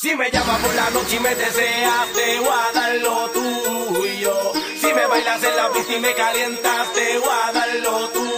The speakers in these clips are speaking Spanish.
Si me llamas por la noche y me deseas, te voy a dar lo tuyo. Si me bailas en la pista y me calientas, te voy lo tuyo.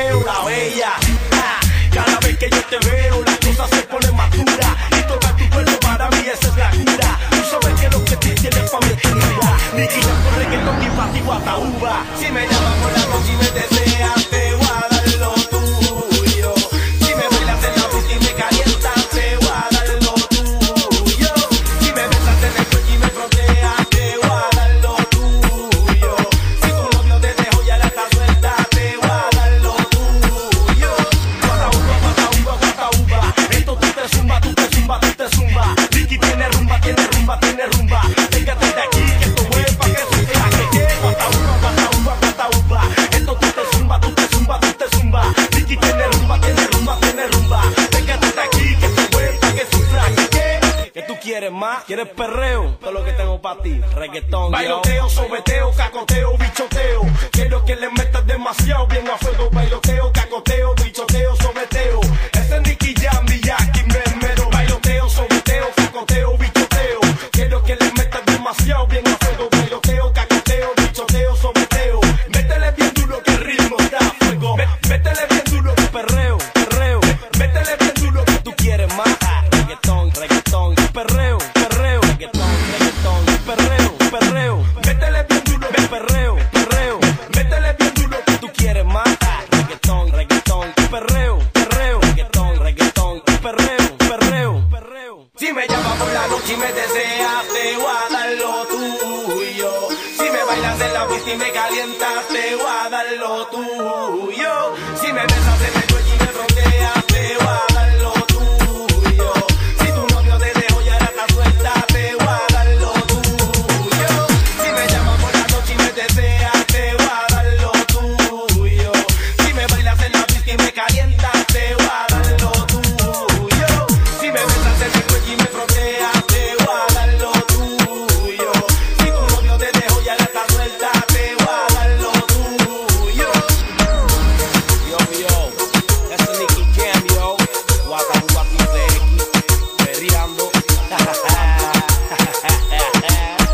Fronteo. La bella, ah, cada vez que yo te veo, la cosa se pone más dura. Y tocar tu cuerpo para mí, esa es la cura. Tú sabes que lo que tú tienes pa' mí es cura. Ni guía con reggaetón, ni pa' ti guataúba. Si me llamas por la noche y me deseas, te voy tiene rumba, tiene rumba, tiene rumba. Véngate de aquí, que esto es pa' que se vea que que. Guataúba, guataúba, guataúba. Esto tú te zumba, tú te zumba, tú te zumba. Ricky tiene rumba, tiene rumba, tiene rumba. Véngate de aquí, que esto es pa' que sufra que que. ¿Qué tú quieres más? ¿Quieres perreo? Todo lo que tengo para ti. Reggaetón, Bailoteo, sobeteo, cacoteo, bichoteo. Quiero que le metas demasiado bien a fuego. Bailoteo, noche y me deseas, te voy a dar lo tuyo. Si me bailas en la pista y me calientas, te voy a dar lo tuyo. Si me besas